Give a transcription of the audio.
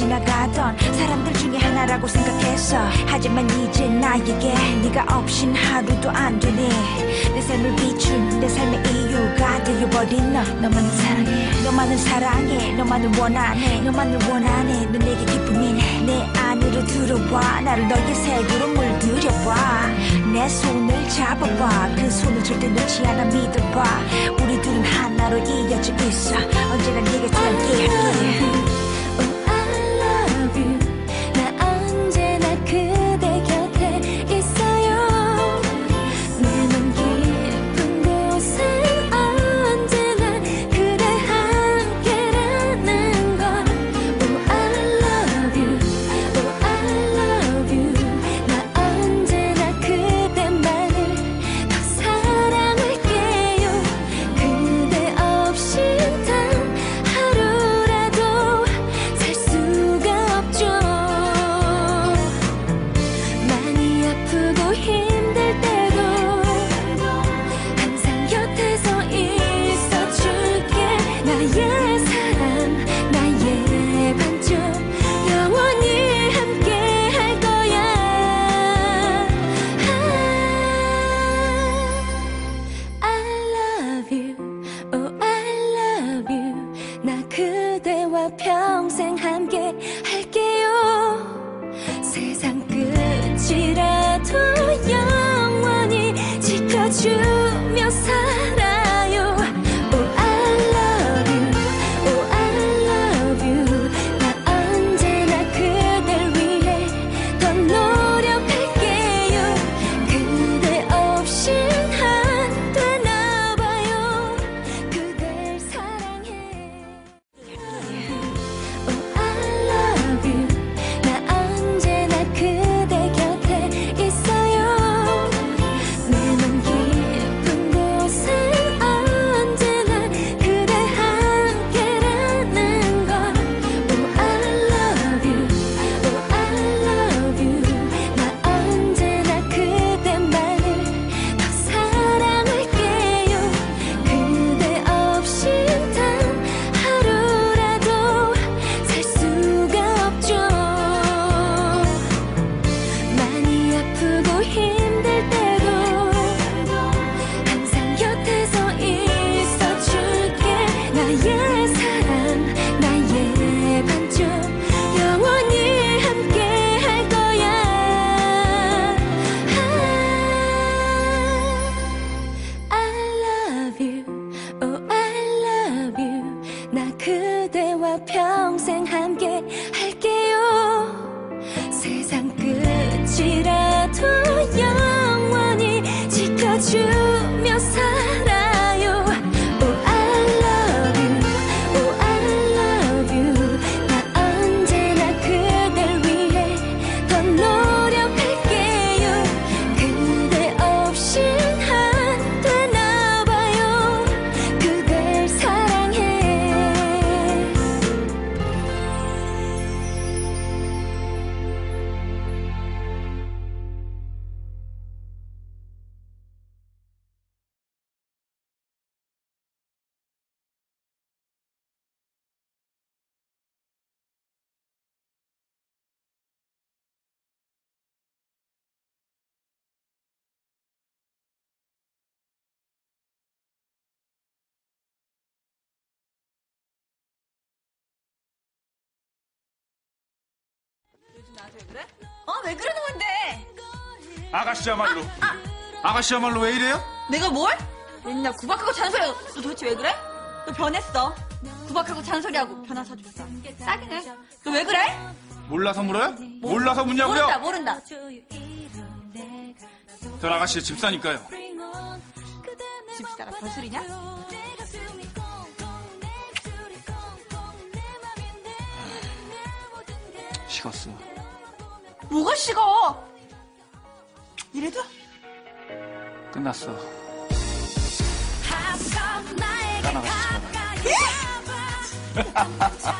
지나가던 사람들 중에 하나라고 생각했어. 하지만 이제 나에게 네가 없인 하루도 안 되네. 내 삶을 비춘 내 삶의 이유가 되어버린 너. 너만을 사랑해. 너만을 사랑해. 너만을 원하네. 너만을 원하네. 넌 내게 기쁨이네 내 안으로 들어와. 나를 너의 색으로 물들여봐. 내 손을 잡아봐. 그 손을 절대 놓지 않아 믿어봐. 우리 둘은 하나로 이어져 있어. 언제나 네 곁에 함께할게 평생 함께 나한테 그래? 어? 왜 그러는 건데? 아가씨야말로. 아 가씨야말로 왜 이래요? 내가 뭘? 맨날 구박하고 잔소리 너 도대체 왜 그래? 너 변했어. 구박하고 잔소리하고 변화 사줬어. 싸기네. 너 왜 그래? 몰라서 물어요? 몰라서 묻냐고요? 모른다, 모른다. 전 아가씨의 집사니까요. 집사가 거슬이냐? 식었어. 뭐가 식어? 이래도? 끝났어. 늦게?